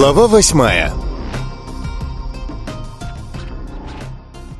Глава восьмая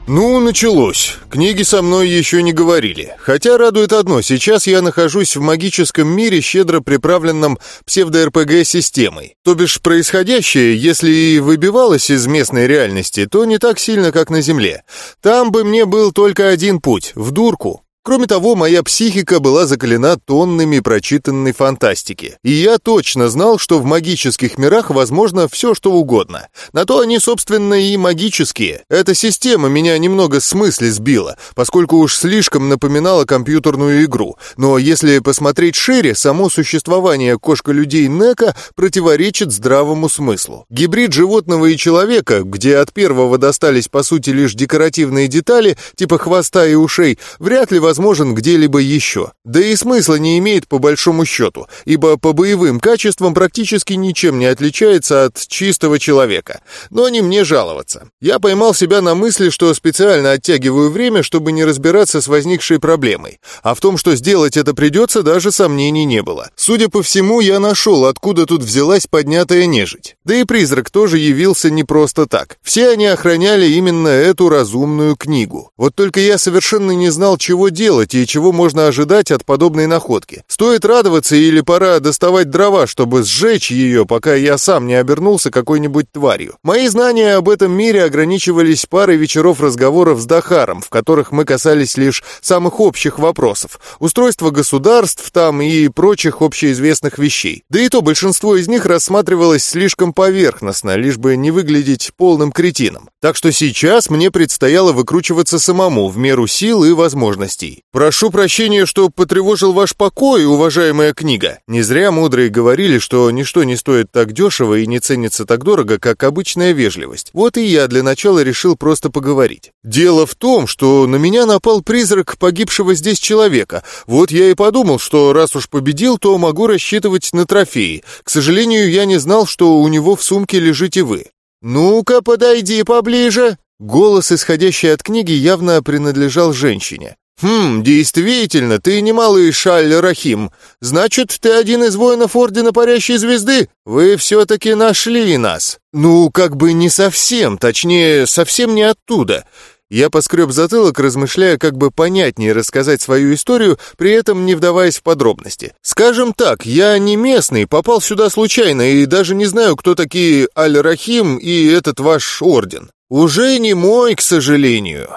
Ну, началось. Книги со мной еще не говорили. Хотя радует одно, сейчас я нахожусь в магическом мире, щедро приправленном псевдо-РПГ-системой. То бишь, происходящее, если и выбивалось из местной реальности, то не так сильно, как на Земле. Там бы мне был только один путь — в дурку. Кроме того, моя психика была закалена тоннами прочитанной фантастики. И я точно знал, что в магических мирах возможно все, что угодно. На то они, собственно, и магические. Эта система меня немного с мысли сбила, поскольку уж слишком напоминала компьютерную игру. Но если посмотреть шире, само существование кошка-людей Нека противоречит здравому смыслу. Гибрид животного и человека, где от первого достались по сути лишь декоративные детали, типа хвоста и ушей, вряд ли возможен где-либо еще. Да и смысла не имеет по большому счету, ибо по боевым качествам практически ничем не отличается от чистого человека. Но не мне жаловаться. Я поймал себя на мысли, что специально оттягиваю время, чтобы не разбираться с возникшей проблемой. А в том, что сделать это придется, даже сомнений не было. Судя по всему, я нашел, откуда тут взялась поднятая нежить. Да и призрак тоже явился не просто так. Все они охраняли именно эту разумную книгу. Вот только я совершенно не знал, чего делать делать и чего можно ожидать от подобной находки. Стоит радоваться или пора доставать дрова, чтобы сжечь ее, пока я сам не обернулся какой-нибудь тварью. Мои знания об этом мире ограничивались парой вечеров разговоров с Дахаром, в которых мы касались лишь самых общих вопросов. Устройства государств там и прочих общеизвестных вещей. Да и то большинство из них рассматривалось слишком поверхностно, лишь бы не выглядеть полным кретином. Так что сейчас мне предстояло выкручиваться самому в меру сил и возможностей. «Прошу прощения, что потревожил ваш покой, уважаемая книга. Не зря мудрые говорили, что ничто не стоит так дешево и не ценится так дорого, как обычная вежливость. Вот и я для начала решил просто поговорить. Дело в том, что на меня напал призрак погибшего здесь человека. Вот я и подумал, что раз уж победил, то могу рассчитывать на трофеи. К сожалению, я не знал, что у него в сумке лежите вы». «Ну-ка, подойди поближе!» Голос, исходящий от книги, явно принадлежал женщине. «Хм, действительно, ты не малый Шаль-Рахим. Значит, ты один из воинов Ордена Парящей Звезды? Вы все-таки нашли нас. Ну, как бы не совсем, точнее, совсем не оттуда». Я поскреб затылок, размышляя, как бы понятнее рассказать свою историю, при этом не вдаваясь в подробности. Скажем так, я не местный, попал сюда случайно и даже не знаю, кто такие Аль-Рахим и этот ваш орден. Уже не мой, к сожалению.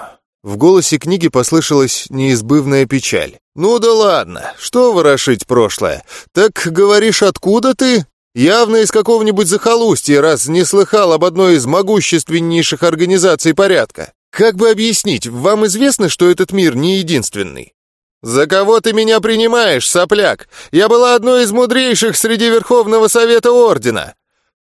В голосе книги послышалась неизбывная печаль. «Ну да ладно, что ворошить прошлое? Так, говоришь, откуда ты?» «Явно из какого-нибудь захолустья, раз не слыхал об одной из могущественнейших организаций порядка. Как бы объяснить, вам известно, что этот мир не единственный?» «За кого ты меня принимаешь, сопляк? Я была одной из мудрейших среди Верховного Совета Ордена!»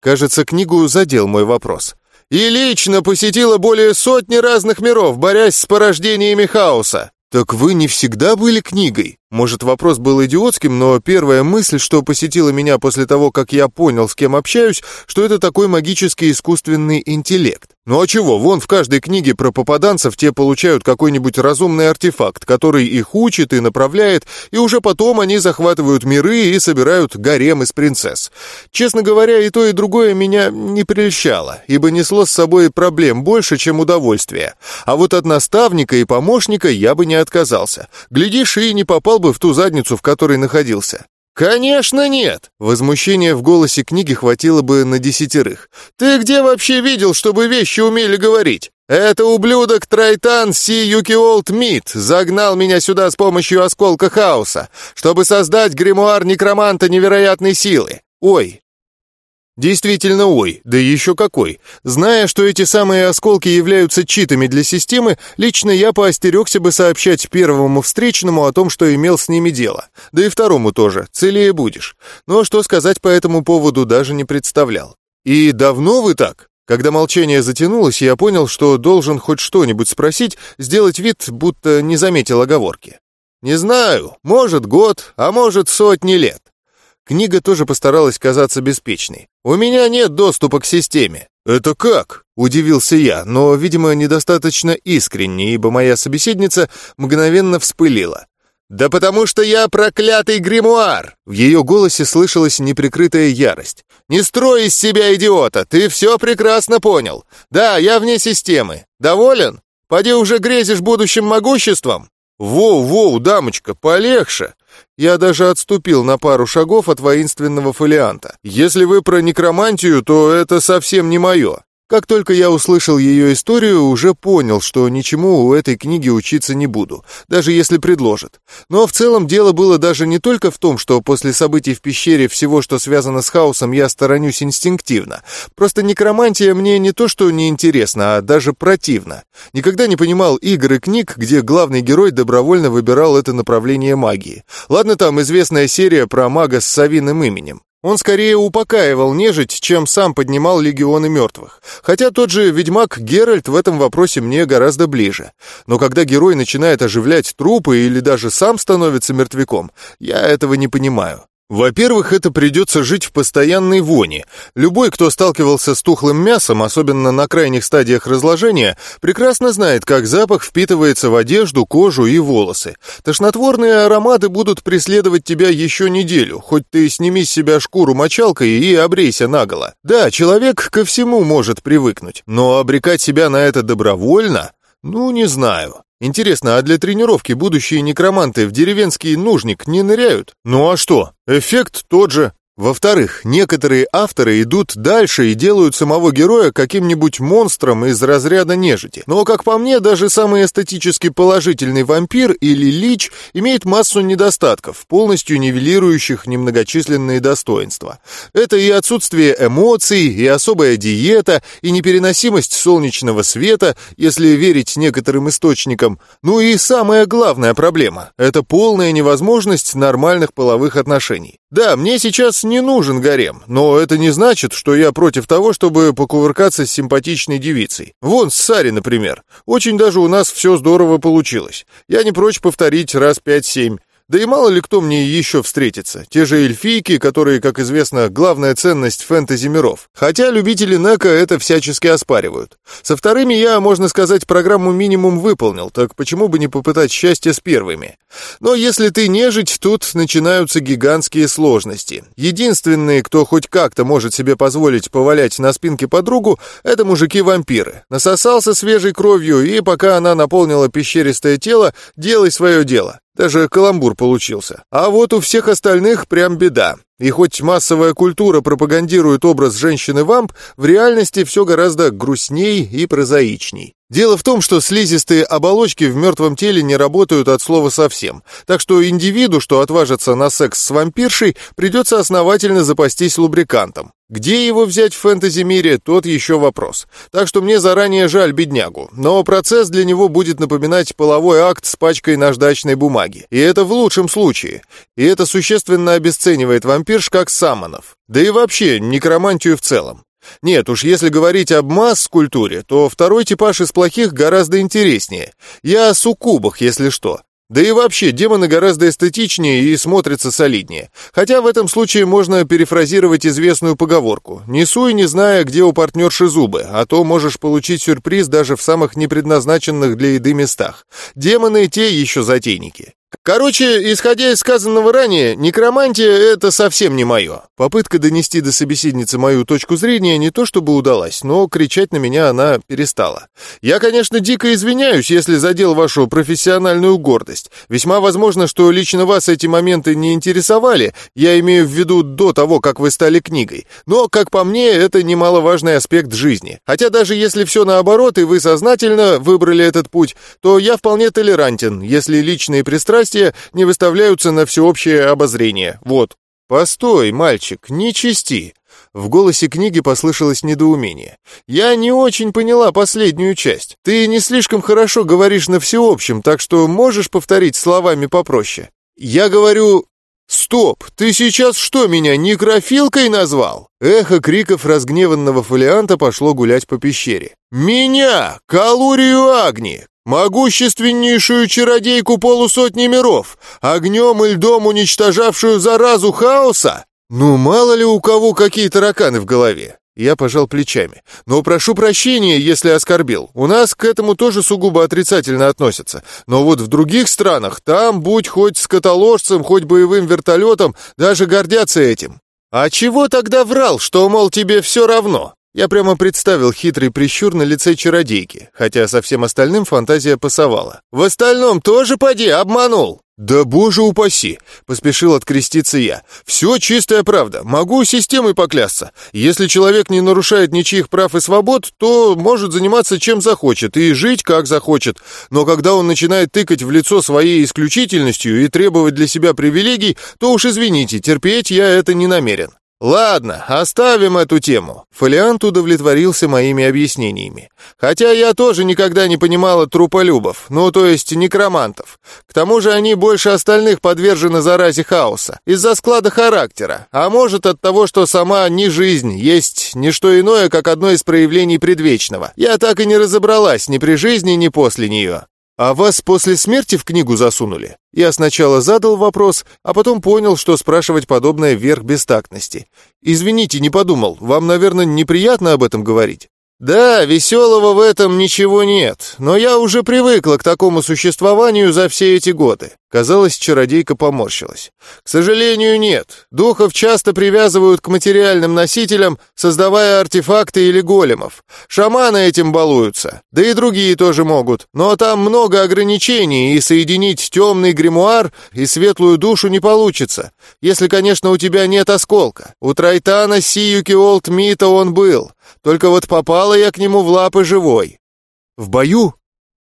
Кажется, книгу задел мой вопрос и лично посетила более сотни разных миров, борясь с порождениями хаоса. Так вы не всегда были книгой? Может, вопрос был идиотским, но первая мысль, что посетила меня после того, как я понял, с кем общаюсь, что это такой магический искусственный интеллект. Ну а чего, вон в каждой книге про попаданцев те получают какой-нибудь разумный артефакт, который их учит и направляет, и уже потом они захватывают миры и собирают гарем из принцесс. Честно говоря, и то, и другое меня не прельщало, ибо несло с собой проблем больше, чем удовольствия. А вот от наставника и помощника я бы не отказался. Глядишь, и не попал бы в ту задницу, в которой находился. «Конечно нет!» Возмущения в голосе книги хватило бы на десятерых. «Ты где вообще видел, чтобы вещи умели говорить? Это ублюдок Трайтан Си Юкиолт Мид загнал меня сюда с помощью осколка хаоса, чтобы создать гримуар некроманта невероятной силы. Ой, Действительно, ой, да еще какой. Зная, что эти самые осколки являются читами для системы, лично я поостерегся бы сообщать первому встречному о том, что имел с ними дело. Да и второму тоже, целее будешь. Но что сказать по этому поводу даже не представлял. И давно вы так? Когда молчание затянулось, я понял, что должен хоть что-нибудь спросить, сделать вид, будто не заметил оговорки. «Не знаю, может год, а может сотни лет. Книга тоже постаралась казаться беспечной. «У меня нет доступа к системе». «Это как?» — удивился я, но, видимо, недостаточно искренне, ибо моя собеседница мгновенно вспылила. «Да потому что я проклятый гримуар!» В ее голосе слышалась неприкрытая ярость. «Не строй из себя идиота! Ты все прекрасно понял! Да, я вне системы. Доволен? Поди уже грезишь будущим могуществом?» «Воу-воу, дамочка, полегче!» Я даже отступил на пару шагов от воинственного фолианта. «Если вы про некромантию, то это совсем не мое. Как только я услышал ее историю, уже понял, что ничему у этой книги учиться не буду, даже если предложат. Но в целом дело было даже не только в том, что после событий в пещере всего, что связано с хаосом, я сторонюсь инстинктивно. Просто некромантия мне не то что не интересна, а даже противна. Никогда не понимал игр и книг, где главный герой добровольно выбирал это направление магии. Ладно, там известная серия про мага с совиным именем. Он скорее упокаивал нежить, чем сам поднимал легионы мертвых. Хотя тот же ведьмак Геральт в этом вопросе мне гораздо ближе. Но когда герой начинает оживлять трупы или даже сам становится мертвяком, я этого не понимаю. Во-первых, это придется жить в постоянной воне. Любой, кто сталкивался с тухлым мясом, особенно на крайних стадиях разложения, прекрасно знает, как запах впитывается в одежду, кожу и волосы. Тошнотворные ароматы будут преследовать тебя еще неделю, хоть ты сними с себя шкуру мочалкой и обрейся наголо. Да, человек ко всему может привыкнуть, но обрекать себя на это добровольно? Ну, не знаю. Интересно, а для тренировки будущие некроманты в деревенский нужник не ныряют? Ну а что? Эффект тот же. Во-вторых, некоторые авторы идут дальше и делают самого героя каким-нибудь монстром из разряда нежити. Но, как по мне, даже самый эстетически положительный вампир или лич имеет массу недостатков, полностью нивелирующих немногочисленные достоинства. Это и отсутствие эмоций, и особая диета, и непереносимость солнечного света, если верить некоторым источникам. Ну и самая главная проблема – это полная невозможность нормальных половых отношений. Да, мне сейчас не нужен гарем, но это не значит, что я против того, чтобы покувыркаться с симпатичной девицей. Вон, с Сари, например. Очень даже у нас все здорово получилось. Я не прочь повторить раз пять-семь. Да и мало ли кто мне еще встретится. Те же эльфийки, которые, как известно, главная ценность фэнтези-миров. Хотя любители Нека это всячески оспаривают. Со вторыми я, можно сказать, программу минимум выполнил, так почему бы не попытать счастье с первыми? Но если ты нежить, тут начинаются гигантские сложности. Единственные, кто хоть как-то может себе позволить повалять на спинке подругу, это мужики-вампиры. Насосался свежей кровью, и пока она наполнила пещеристое тело, делай свое дело. Даже каламбур получился. А вот у всех остальных прям беда. И хоть массовая культура пропагандирует образ женщины-вамп, в реальности все гораздо грустней и прозаичней. Дело в том, что слизистые оболочки в мертвом теле не работают от слова совсем, так что индивиду, что отважится на секс с вампиршей, придется основательно запастись лубрикантом. Где его взять в фэнтези-мире, тот еще вопрос. Так что мне заранее жаль беднягу, но процесс для него будет напоминать половой акт с пачкой наждачной бумаги. И это в лучшем случае. И это существенно обесценивает вампирш как самонов. Да и вообще, некромантию в целом. Нет, уж если говорить об масс-культуре, то второй типаж из плохих гораздо интереснее. Я о суккубах, если что. Да и вообще, демоны гораздо эстетичнее и смотрятся солиднее. Хотя в этом случае можно перефразировать известную поговорку «Не суй, не зная, где у партнерши зубы, а то можешь получить сюрприз даже в самых непредназначенных для еды местах. Демоны те еще затейники». Короче, исходя из сказанного ранее, некромантия — это совсем не мое. Попытка донести до собеседницы мою точку зрения не то чтобы удалась, но кричать на меня она перестала. Я, конечно, дико извиняюсь, если задел вашу профессиональную гордость. Весьма возможно, что лично вас эти моменты не интересовали, я имею в виду до того, как вы стали книгой. Но, как по мне, это немаловажный аспект жизни. Хотя даже если все наоборот, и вы сознательно выбрали этот путь, то я вполне толерантен, если личные пристрастия пристрастия не выставляются на всеобщее обозрение. Вот. Постой, мальчик, не чисти. В голосе книги послышалось недоумение. «Я не очень поняла последнюю часть. Ты не слишком хорошо говоришь на всеобщем, так что можешь повторить словами попроще?» «Я говорю...» «Стоп! Ты сейчас что, меня некрофилкой назвал?» Эхо криков разгневанного фолианта пошло гулять по пещере. «Меня! Калурию Агни! Могущественнейшую чародейку полусотни миров, огнем и льдом уничтожавшую заразу хаоса? Ну, мало ли у кого какие тараканы в голове. Я пожал плечами. «Но прошу прощения, если оскорбил. У нас к этому тоже сугубо отрицательно относятся. Но вот в других странах, там, будь хоть скотоложцем, хоть боевым вертолетом, даже гордятся этим. А чего тогда врал, что, мол, тебе все равно?» Я прямо представил хитрый прищур на лице чародейки, хотя со всем остальным фантазия пасовала. «В остальном тоже поди, обманул!» «Да боже упаси!» — поспешил откреститься я. «Все чистая правда. Могу системой поклясться. Если человек не нарушает ничьих прав и свобод, то может заниматься чем захочет и жить как захочет. Но когда он начинает тыкать в лицо своей исключительностью и требовать для себя привилегий, то уж извините, терпеть я это не намерен. «Ладно, оставим эту тему». Фолиант удовлетворился моими объяснениями. Хотя я тоже никогда не понимала труполюбов, ну то есть некромантов. К тому же они больше остальных подвержены заразе хаоса, из-за склада характера, а может от того, что сама не жизнь, есть не что иное, как одно из проявлений предвечного. Я так и не разобралась ни при жизни, ни после нее. «А вас после смерти в книгу засунули?» Я сначала задал вопрос, а потом понял, что спрашивать подобное вверх бестактности. «Извините, не подумал. Вам, наверное, неприятно об этом говорить?» «Да, веселого в этом ничего нет, но я уже привыкла к такому существованию за все эти годы». Казалось, чародейка поморщилась. «К сожалению, нет. Духов часто привязывают к материальным носителям, создавая артефакты или големов. Шаманы этим балуются, да и другие тоже могут. Но там много ограничений, и соединить темный гримуар и светлую душу не получится. Если, конечно, у тебя нет осколка. У Трайтана Сиюки Олд Мита он был». Только вот попала я к нему в лапы живой. В бою?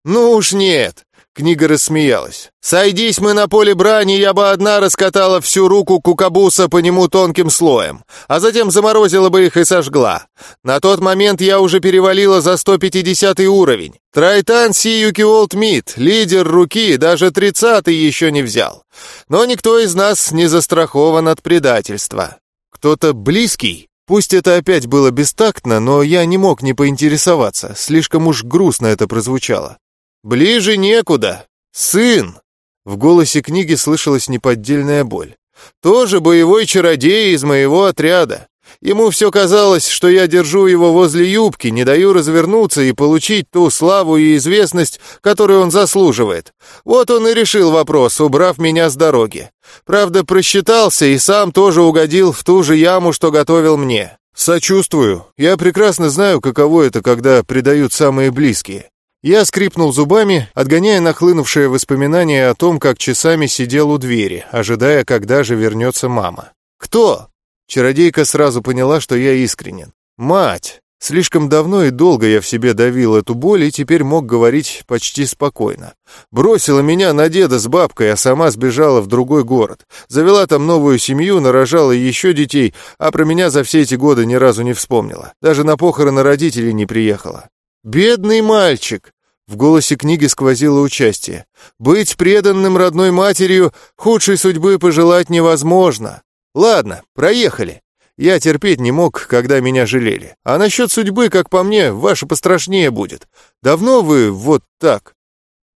Ну уж нет. Книга рассмеялась. «Сойдись мы на поле брани, я бы одна раскатала всю руку кукабуса по нему тонким слоем, а затем заморозила бы их и сожгла. На тот момент я уже перевалила за 150 уровень. Трайтан Сиюки Олдмит, лидер руки, даже 30-й еще не взял. Но никто из нас не застрахован от предательства. Кто-то близкий Пусть это опять было бестактно, но я не мог не поинтересоваться, слишком уж грустно это прозвучало. «Ближе некуда! Сын!» В голосе книги слышалась неподдельная боль. «Тоже боевой чародей из моего отряда. Ему все казалось, что я держу его возле юбки, не даю развернуться и получить ту славу и известность, которую он заслуживает. Вот он и решил вопрос, убрав меня с дороги. Правда, просчитался и сам тоже угодил в ту же яму, что готовил мне. Сочувствую. Я прекрасно знаю, каково это, когда предают самые близкие. Я скрипнул зубами, отгоняя нахлынувшее воспоминание о том, как часами сидел у двери, ожидая, когда же вернется мама. «Кто?» Чародейка сразу поняла, что я искренен. «Мать!» Слишком давно и долго я в себе давил эту боль и теперь мог говорить почти спокойно. Бросила меня на деда с бабкой, а сама сбежала в другой город. Завела там новую семью, нарожала еще детей, а про меня за все эти годы ни разу не вспомнила. Даже на похороны родителей не приехала. «Бедный мальчик!» В голосе книги сквозило участие. «Быть преданным родной матерью худшей судьбы пожелать невозможно. Ладно, проехали. Я терпеть не мог, когда меня жалели. А насчет судьбы, как по мне, ваше пострашнее будет. Давно вы вот так?»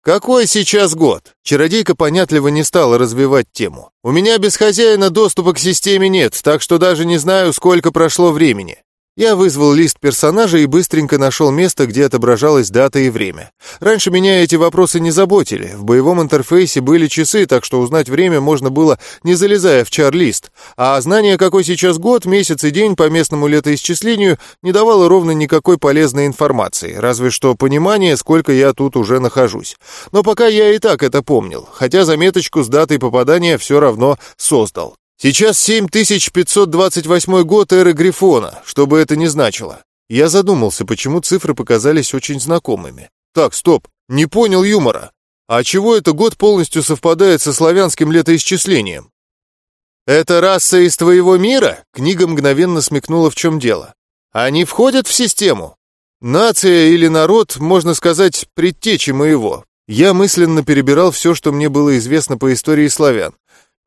«Какой сейчас год?» Чародейка понятливо не стала развивать тему. «У меня без хозяина доступа к системе нет, так что даже не знаю, сколько прошло времени. Я вызвал лист персонажа и быстренько нашел место, где отображалась дата и время. Раньше меня эти вопросы не заботили. В боевом интерфейсе были часы, так что узнать время можно было, не залезая в чар-лист. А знание, какой сейчас год, месяц и день по местному летоисчислению, не давало ровно никакой полезной информации, разве что понимание, сколько я тут уже нахожусь. Но пока я и так это помнил, хотя заметочку с датой попадания все равно создал. Сейчас 7528 год эры Грифона, что бы это ни значило. Я задумался, почему цифры показались очень знакомыми. Так, стоп, не понял юмора. А чего это год полностью совпадает со славянским летоисчислением? «Это раса из твоего мира?» Книга мгновенно смекнула, в чем дело. «Они входят в систему?» «Нация или народ, можно сказать, предтечи моего». Я мысленно перебирал все, что мне было известно по истории славян.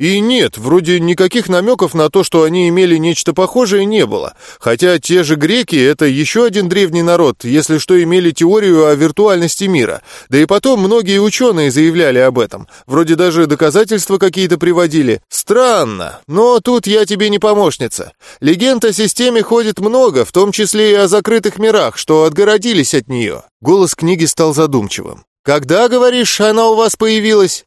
И нет, вроде никаких намеков на то, что они имели нечто похожее, не было. Хотя те же греки — это еще один древний народ, если что, имели теорию о виртуальности мира. Да и потом многие ученые заявляли об этом. Вроде даже доказательства какие-то приводили. Странно, но тут я тебе не помощница. Легенд о системе ходит много, в том числе и о закрытых мирах, что отгородились от нее. Голос книги стал задумчивым. «Когда, говоришь, она у вас появилась?»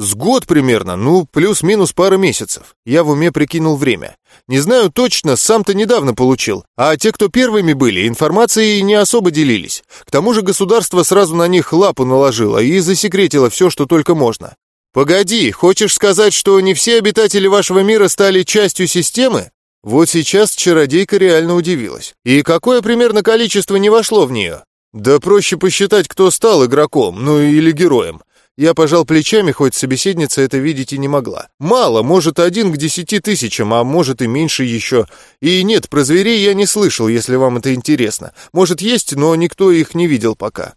С год примерно, ну, плюс-минус пара месяцев. Я в уме прикинул время. Не знаю точно, сам-то недавно получил. А те, кто первыми были, информацией не особо делились. К тому же государство сразу на них лапу наложило и засекретило все, что только можно. «Погоди, хочешь сказать, что не все обитатели вашего мира стали частью системы?» Вот сейчас чародейка реально удивилась. И какое примерно количество не вошло в нее? Да проще посчитать, кто стал игроком, ну или героем. Я пожал плечами, хоть собеседница это видеть и не могла. Мало, может, один к десяти тысячам, а может и меньше еще. И нет, про зверей я не слышал, если вам это интересно. Может, есть, но никто их не видел пока.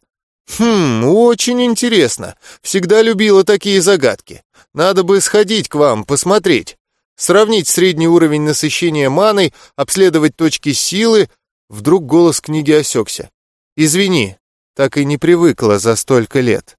Хм, очень интересно. Всегда любила такие загадки. Надо бы сходить к вам, посмотреть. Сравнить средний уровень насыщения маной, обследовать точки силы. Вдруг голос книги осекся. Извини, так и не привыкла за столько лет.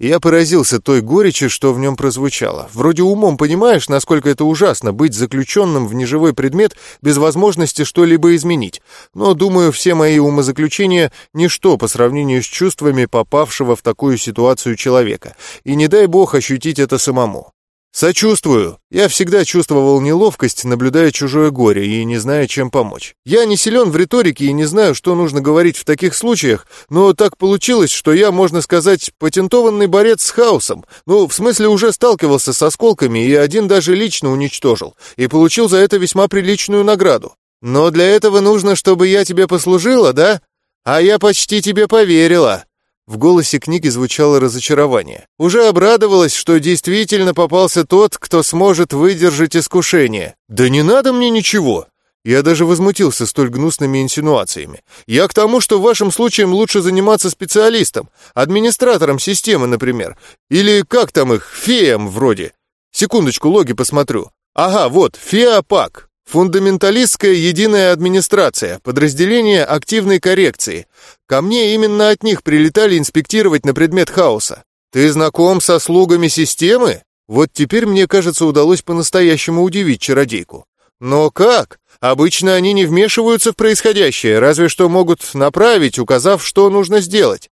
Я поразился той горечи, что в нем прозвучало. Вроде умом понимаешь, насколько это ужасно быть заключенным в неживой предмет без возможности что-либо изменить. Но, думаю, все мои умозаключения — ничто по сравнению с чувствами попавшего в такую ситуацию человека. И не дай бог ощутить это самому. «Сочувствую. Я всегда чувствовал неловкость, наблюдая чужое горе и не зная, чем помочь. Я не силен в риторике и не знаю, что нужно говорить в таких случаях, но так получилось, что я, можно сказать, патентованный борец с хаосом. Ну, в смысле, уже сталкивался с осколками и один даже лично уничтожил, и получил за это весьма приличную награду. Но для этого нужно, чтобы я тебе послужила, да? А я почти тебе поверила. В голосе книги звучало разочарование. Уже обрадовалась, что действительно попался тот, кто сможет выдержать искушение. «Да не надо мне ничего!» Я даже возмутился столь гнусными инсинуациями. «Я к тому, что в вашем случае лучше заниматься специалистом, администратором системы, например. Или как там их, феем вроде. Секундочку, логи посмотрю. Ага, вот, феопак, Фундаменталистская единая администрация, подразделение активной коррекции. Ко мне именно от них прилетали инспектировать на предмет хаоса. Ты знаком со слугами системы? Вот теперь, мне кажется, удалось по-настоящему удивить чародейку. Но как? Обычно они не вмешиваются в происходящее, разве что могут направить, указав, что нужно сделать.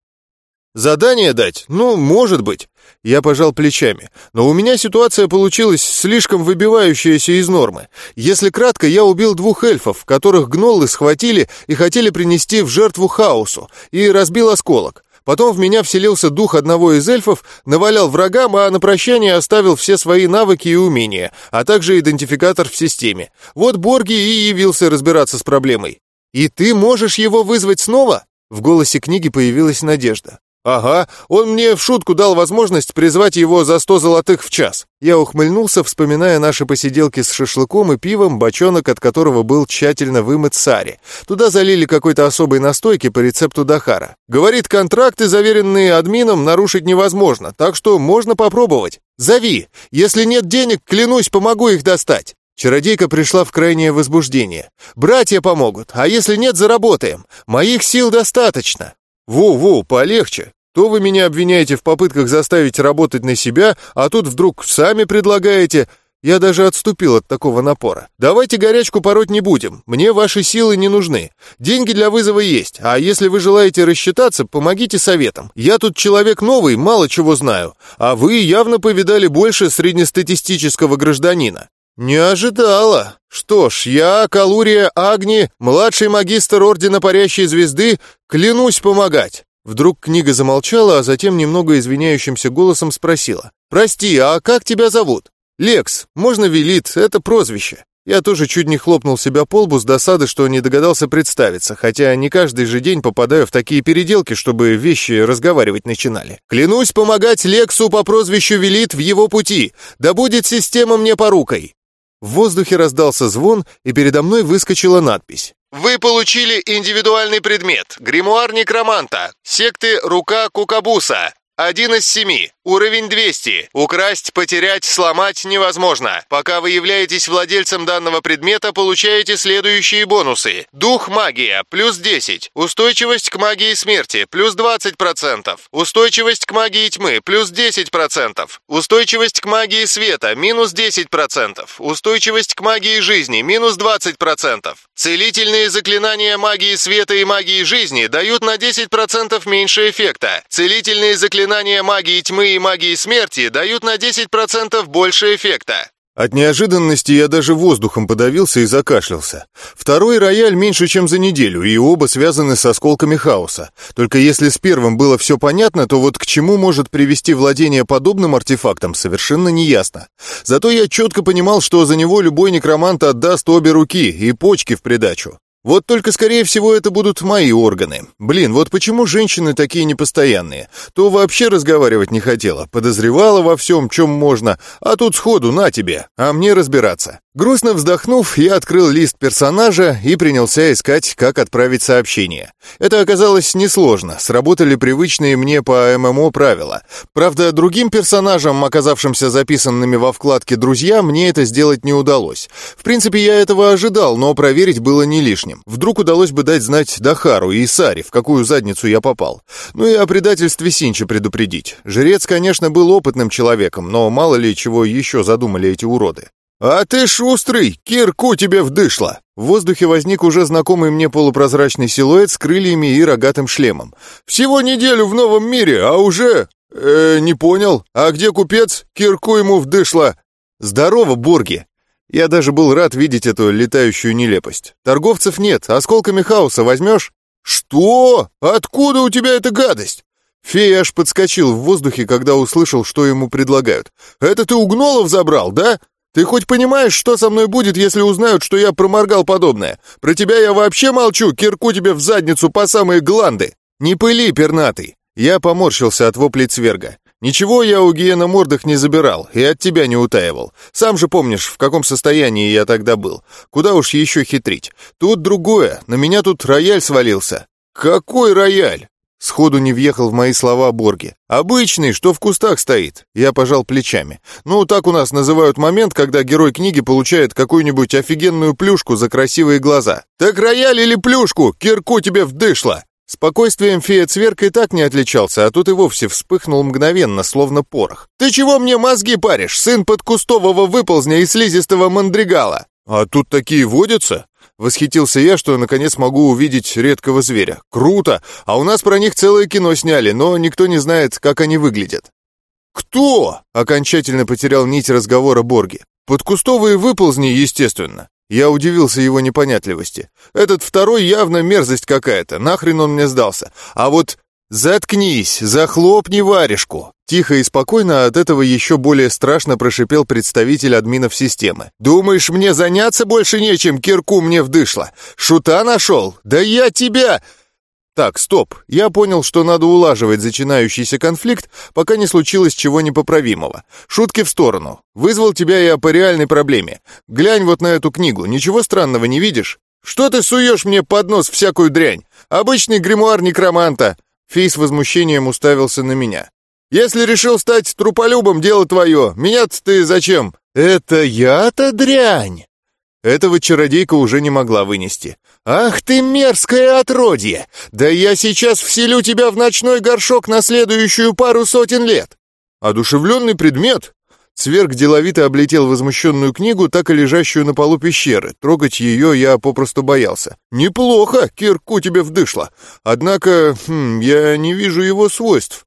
Задание дать? Ну, может быть. Я пожал плечами. Но у меня ситуация получилась слишком выбивающаяся из нормы. Если кратко, я убил двух эльфов, которых гноллы схватили и хотели принести в жертву хаосу, и разбил осколок. Потом в меня вселился дух одного из эльфов, навалял врагам, а на прощание оставил все свои навыки и умения, а также идентификатор в системе. Вот Борги и явился разбираться с проблемой. «И ты можешь его вызвать снова?» В голосе книги появилась надежда. «Ага, он мне в шутку дал возможность призвать его за сто золотых в час». Я ухмыльнулся, вспоминая наши посиделки с шашлыком и пивом, бочонок от которого был тщательно вымыт сари. Туда залили какой-то особой настойки по рецепту Дахара. Говорит, контракты, заверенные админом, нарушить невозможно, так что можно попробовать. Зови. Если нет денег, клянусь, помогу их достать. Чародейка пришла в крайнее возбуждение. «Братья помогут, а если нет, заработаем. Моих сил достаточно». «Во-во, полегче. То вы меня обвиняете в попытках заставить работать на себя, а тут вдруг сами предлагаете...» Я даже отступил от такого напора. «Давайте горячку пороть не будем. Мне ваши силы не нужны. Деньги для вызова есть, а если вы желаете рассчитаться, помогите советом. Я тут человек новый, мало чего знаю, а вы явно повидали больше среднестатистического гражданина». «Не ожидала. Что ж, я, Калурия Агни, младший магистр Ордена Парящей Звезды, клянусь помогать». Вдруг книга замолчала, а затем немного извиняющимся голосом спросила. «Прости, а как тебя зовут?» «Лекс. Можно Велит, это прозвище». Я тоже чуть не хлопнул себя по лбу с досады, что не догадался представиться, хотя не каждый же день попадаю в такие переделки, чтобы вещи разговаривать начинали. «Клянусь помогать Лексу по прозвищу Велит в его пути. Да будет система мне порукой!» В воздухе раздался звон, и передо мной выскочила надпись. «Вы получили индивидуальный предмет. Гримуар некроманта. Секты Рука Кукабуса. Один из семи. Уровень 200. Украсть, потерять, сломать невозможно. Пока вы являетесь владельцем данного предмета, получаете следующие бонусы. Дух магия, плюс 10. Устойчивость к магии смерти, плюс 20%. Устойчивость к магии тьмы, плюс 10%. Устойчивость к магии света, минус 10%. Устойчивость к магии жизни, минус 20%. Целительные заклинания магии света и магии жизни дают на 10% меньше эффекта. Целительные заклинания магии тьмы и магии смерти дают на 10% больше эффекта. От неожиданности я даже воздухом подавился и закашлялся. Второй рояль меньше, чем за неделю, и оба связаны с осколками хаоса. Только если с первым было все понятно, то вот к чему может привести владение подобным артефактом, совершенно неясно. Зато я четко понимал, что за него любой некромант отдаст обе руки и почки в придачу. Вот только, скорее всего, это будут мои органы. Блин, вот почему женщины такие непостоянные? То вообще разговаривать не хотела, подозревала во всем, чем можно, а тут сходу на тебе, а мне разбираться. Грустно вздохнув, я открыл лист персонажа и принялся искать, как отправить сообщение. Это оказалось несложно, сработали привычные мне по ММО правила. Правда, другим персонажам, оказавшимся записанными во вкладке «Друзья», мне это сделать не удалось. В принципе, я этого ожидал, но проверить было не лишним. Вдруг удалось бы дать знать Дахару и Саре, в какую задницу я попал. Ну и о предательстве Синча предупредить. Жрец, конечно, был опытным человеком, но мало ли чего еще задумали эти уроды. «А ты шустрый! Кирку тебе вдышло!» В воздухе возник уже знакомый мне полупрозрачный силуэт с крыльями и рогатым шлемом. «Всего неделю в новом мире, а уже...» «Э, не понял. А где купец? Кирку ему вдышло!» «Здорово, Борги!» Я даже был рад видеть эту летающую нелепость. «Торговцев нет, осколками хаоса возьмешь?» «Что? Откуда у тебя эта гадость?» Фея аж подскочил в воздухе, когда услышал, что ему предлагают. «Это ты у гнолов забрал, да? Ты хоть понимаешь, что со мной будет, если узнают, что я проморгал подобное? Про тебя я вообще молчу, кирку тебе в задницу по самые гланды. Не пыли, пернатый. Я поморщился от воплей цверга. Ничего я у Гиена мордых не забирал и от тебя не утаивал. Сам же помнишь, в каком состоянии я тогда был. Куда уж еще хитрить. Тут другое, на меня тут рояль свалился. Какой рояль? Сходу не въехал в мои слова Борги. «Обычный, что в кустах стоит». Я пожал плечами. «Ну, так у нас называют момент, когда герой книги получает какую-нибудь офигенную плюшку за красивые глаза». «Так рояль или плюшку? Кирку тебе вдышло!» Спокойствием фея Цверка и так не отличался, а тут и вовсе вспыхнул мгновенно, словно порох. «Ты чего мне мозги паришь, сын подкустового выползня и слизистого мандригала?» «А тут такие водятся?» Восхитился я, что наконец могу увидеть редкого зверя. Круто! А у нас про них целое кино сняли, но никто не знает, как они выглядят. «Кто?» — окончательно потерял нить разговора Борги. «Подкустовые выползни, естественно». Я удивился его непонятливости. Этот второй явно мерзость какая-то, нахрен он мне сдался. А вот «Заткнись, захлопни варежку!» Тихо и спокойно от этого еще более страшно прошипел представитель админов системы. «Думаешь, мне заняться больше нечем, кирку мне вдышло? Шута нашел? Да я тебя...» Так, стоп. Я понял, что надо улаживать начинающийся конфликт, пока не случилось чего непоправимого. Шутки в сторону. Вызвал тебя я по реальной проблеме. Глянь вот на эту книгу, ничего странного не видишь? Что ты суешь мне под нос всякую дрянь? Обычный гримуар некроманта. Фей возмущением уставился на меня. «Если решил стать труполюбом, дело твое. Меня-то ты зачем?» «Это я-то дрянь!» Этого чародейка уже не могла вынести. «Ах ты мерзкое отродье! Да я сейчас вселю тебя в ночной горшок на следующую пару сотен лет!» «Одушевленный предмет?» Цверг деловито облетел возмущенную книгу, так и лежащую на полу пещеры. Трогать ее я попросту боялся. «Неплохо, кирку тебе вдышло. Однако, хм, я не вижу его свойств».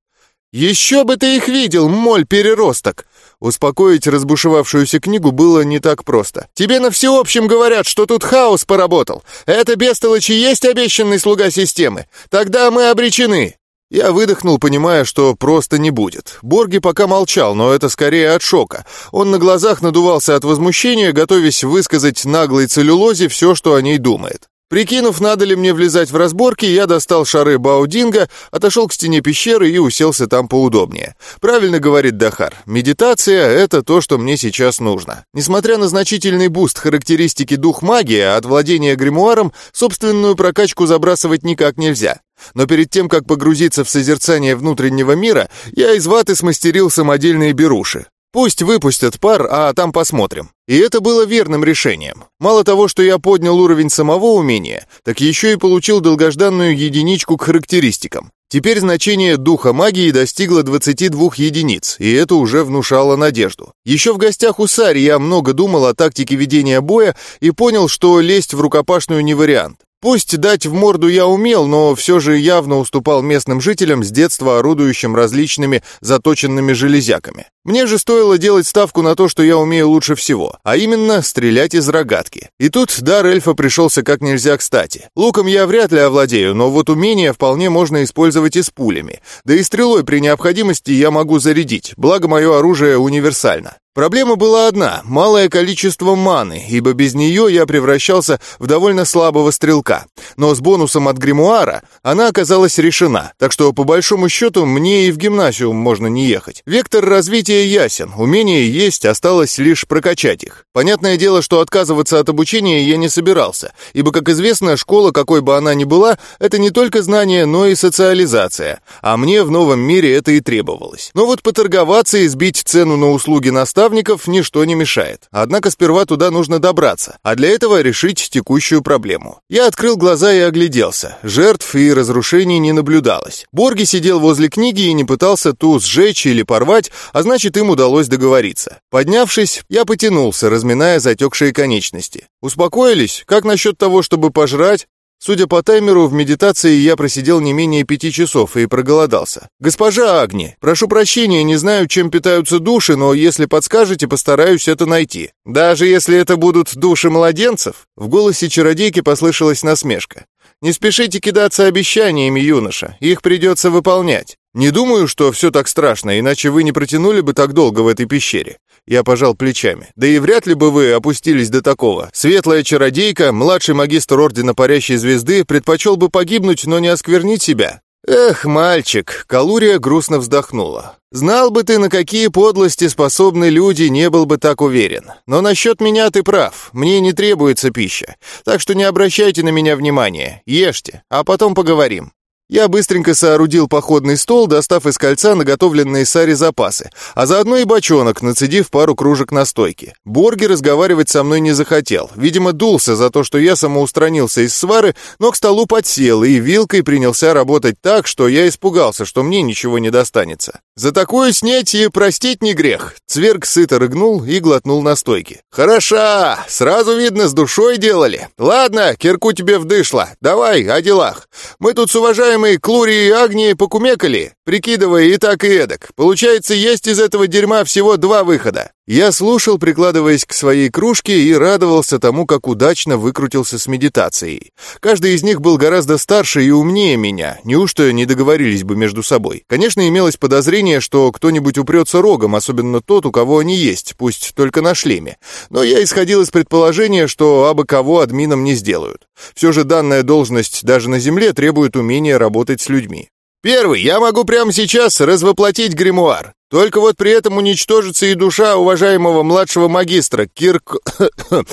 «Еще бы ты их видел, моль-переросток!» Успокоить разбушевавшуюся книгу было не так просто. «Тебе на всеобщем говорят, что тут хаос поработал. Это бестолочь и есть обещанный слуга системы. Тогда мы обречены. Я выдохнул, понимая, что просто не будет. Борги пока молчал, но это скорее от шока. Он на глазах надувался от возмущения, готовясь высказать наглой целлюлозе все, что о ней думает. Прикинув, надо ли мне влезать в разборки, я достал шары Баудинга, отошел к стене пещеры и уселся там поудобнее. Правильно говорит Дахар, медитация — это то, что мне сейчас нужно. Несмотря на значительный буст характеристики дух магии, от владения гримуаром собственную прокачку забрасывать никак нельзя. Но перед тем, как погрузиться в созерцание внутреннего мира, я из ваты смастерил самодельные беруши. Пусть выпустят пар, а там посмотрим. И это было верным решением. Мало того, что я поднял уровень самого умения, так еще и получил долгожданную единичку к характеристикам. Теперь значение духа магии достигло 22 единиц, и это уже внушало надежду. Еще в гостях у Сари я много думал о тактике ведения боя и понял, что лезть в рукопашную не вариант. Пусть дать в морду я умел, но все же явно уступал местным жителям с детства орудующим различными заточенными железяками. Мне же стоило делать ставку на то, что я умею лучше всего, а именно стрелять из рогатки. И тут дар эльфа пришелся как нельзя кстати. Луком я вряд ли овладею, но вот умение вполне можно использовать и с пулями. Да и стрелой при необходимости я могу зарядить, благо мое оружие универсально. Проблема была одна — малое количество маны, ибо без нее я превращался в довольно слабого стрелка. Но с бонусом от гримуара она оказалась решена, так что, по большому счету, мне и в гимнасию можно не ехать. Вектор развития ясен, умения есть, осталось лишь прокачать их. Понятное дело, что отказываться от обучения я не собирался, ибо, как известно, школа, какой бы она ни была, это не только знание, но и социализация, а мне в новом мире это и требовалось. Но вот поторговаться и сбить цену на услуги наставников ничто не мешает. Однако сперва туда нужно добраться, а для этого решить текущую проблему. Я открыл глаза и огляделся. Жертв и разрушений не наблюдалось. Борги сидел возле книги и не пытался ту сжечь или порвать, а значит им удалось договориться. Поднявшись, я потянулся, разминая затекшие конечности. Успокоились? Как насчет того, чтобы пожрать? Судя по таймеру, в медитации я просидел не менее пяти часов и проголодался. «Госпожа Агни, прошу прощения, не знаю, чем питаются души, но если подскажете, постараюсь это найти. Даже если это будут души младенцев?» В голосе чародейки послышалась насмешка. «Не спешите кидаться обещаниями, юноша, их придется выполнять. Не думаю, что все так страшно, иначе вы не протянули бы так долго в этой пещере. Я пожал плечами. Да и вряд ли бы вы опустились до такого. Светлая чародейка, младший магистр Ордена Парящей Звезды, предпочел бы погибнуть, но не осквернить себя. «Эх, мальчик!» — Калурия грустно вздохнула. «Знал бы ты, на какие подлости способны люди, не был бы так уверен. Но насчет меня ты прав, мне не требуется пища. Так что не обращайте на меня внимания, ешьте, а потом поговорим». Я быстренько соорудил походный стол, достав из кольца наготовленные Сари запасы, а заодно и бочонок, нацедив пару кружек настойки. Борги разговаривать со мной не захотел. Видимо, дулся за то, что я самоустранился из свары, но к столу подсел и вилкой принялся работать так, что я испугался, что мне ничего не достанется. «За такое снятие простить не грех!» Цверг сыто рыгнул и глотнул настойки. «Хороша! Сразу видно, с душой делали. Ладно, кирку тебе вдышло. Давай, о делах. Мы тут с уважаемым уважаемые Клури и Агнии покумекали, прикидывая и так и эдак. Получается, есть из этого дерьма всего два выхода. Я слушал, прикладываясь к своей кружке, и радовался тому, как удачно выкрутился с медитацией. Каждый из них был гораздо старше и умнее меня, неужто не договорились бы между собой. Конечно, имелось подозрение, что кто-нибудь упрется рогом, особенно тот, у кого они есть, пусть только на шлеме. Но я исходил из предположения, что абы кого админом не сделают. Все же данная должность даже на Земле требует умения работать с людьми. Первый, я могу прямо сейчас развоплотить гримуар. Только вот при этом уничтожится и душа уважаемого младшего магистра Кирк...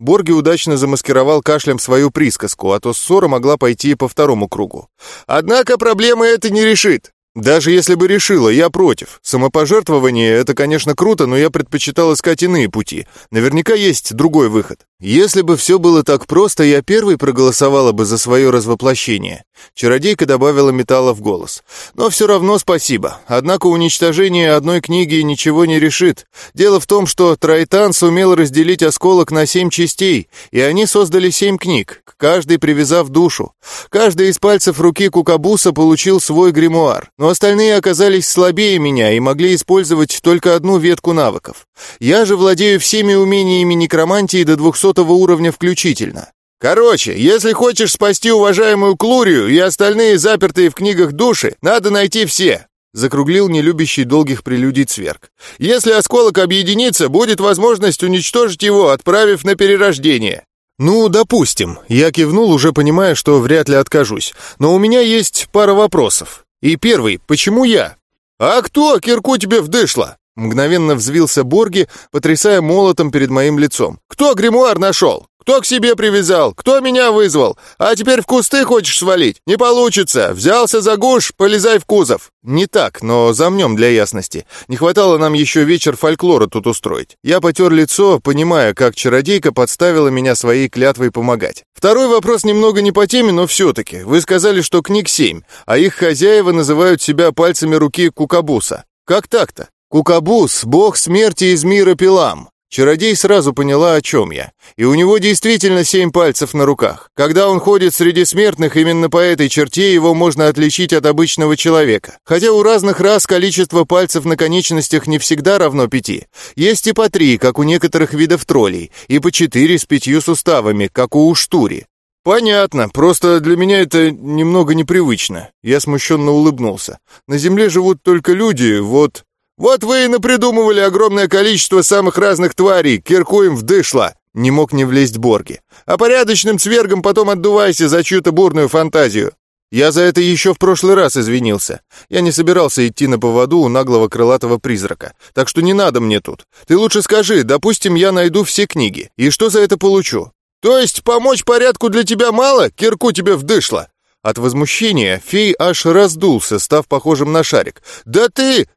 Борги удачно замаскировал кашлем свою присказку, а то ссора могла пойти по второму кругу. Однако проблемы это не решит. Даже если бы решила, я против. Самопожертвование — это, конечно, круто, но я предпочитал искать иные пути. Наверняка есть другой выход. Если бы все было так просто, я первый проголосовала бы за свое развоплощение. Чародейка добавила металла в голос. Но все равно спасибо. Однако уничтожение одной книги ничего не решит. Дело в том, что Трайтан сумел разделить осколок на семь частей, и они создали семь книг, каждый привязав душу. Каждый из пальцев руки Кукабуса получил свой гримуар, но остальные оказались слабее меня и могли использовать только одну ветку навыков. Я же владею всеми умениями некромантии до 200 уровня включительно. Короче, если хочешь спасти уважаемую Клурию и остальные запертые в книгах души, надо найти все. Закруглил нелюбящий долгих прелюдий Цверк. «Если осколок объединится, будет возможность уничтожить его, отправив на перерождение. «Ну, допустим». Я кивнул, уже понимая, что вряд ли откажусь. Но у меня есть пара вопросов. И первый, почему я? «А кто кирку тебе вдышло?» Мгновенно взвился Борги, потрясая молотом перед моим лицом. «Кто гримуар нашел? Кто к себе привязал? Кто меня вызвал? А теперь в кусты хочешь свалить? Не получится. Взялся за гуш, полезай в кузов. Не так, но замнем для ясности. Не хватало нам еще вечер фольклора тут устроить. Я потер лицо, понимая, как чародейка подставила меня своей клятвой помогать. Второй вопрос немного не по теме, но все-таки. Вы сказали, что книг семь, а их хозяева называют себя пальцами руки Кукабуса. Как так-то? Кукабус — бог смерти из мира Пилам. Чародей сразу поняла, о чем я. И у него действительно семь пальцев на руках. Когда он ходит среди смертных, именно по этой черте его можно отличить от обычного человека. Хотя у разных рас количество пальцев на конечностях не всегда равно пяти. Есть и по три, как у некоторых видов троллей, и по четыре с пятью суставами, как у уштури. «Понятно, просто для меня это немного непривычно». Я смущенно улыбнулся. «На Земле живут только люди, вот...» «Вот вы и напридумывали огромное количество самых разных тварей, кирку им вдышло!» Не мог не влезть Борги. «А порядочным цвергом потом отдувайся за чью-то бурную фантазию!» Я за это еще в прошлый раз извинился. Я не собирался идти на поводу у наглого крылатого призрака. Так что не надо мне тут. Ты лучше скажи, допустим, я найду все книги. И что за это получу? То есть помочь порядку для тебя мало? Кирку тебе вдышло. От возмущения фей аж раздулся, став похожим на шарик. «Да ты...»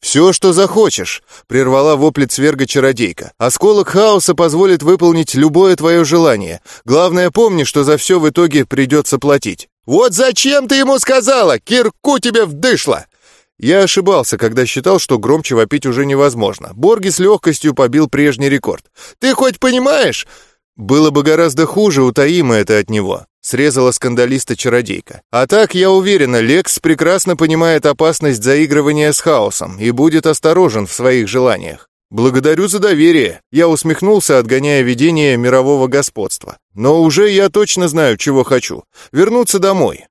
«Все, что захочешь», — прервала вопли цверга-чародейка. «Осколок хаоса позволит выполнить любое твое желание. Главное, помни, что за все в итоге придется платить». «Вот зачем ты ему сказала? Кирку тебе вдышло!» Я ошибался, когда считал, что громче вопить уже невозможно. Борги с легкостью побил прежний рекорд. «Ты хоть понимаешь?» Было бы гораздо хуже, утаимо это от него срезала скандалиста-чародейка. А так, я уверена, Лекс прекрасно понимает опасность заигрывания с хаосом и будет осторожен в своих желаниях. «Благодарю за доверие», — я усмехнулся, отгоняя видение мирового господства. «Но уже я точно знаю, чего хочу. Вернуться домой.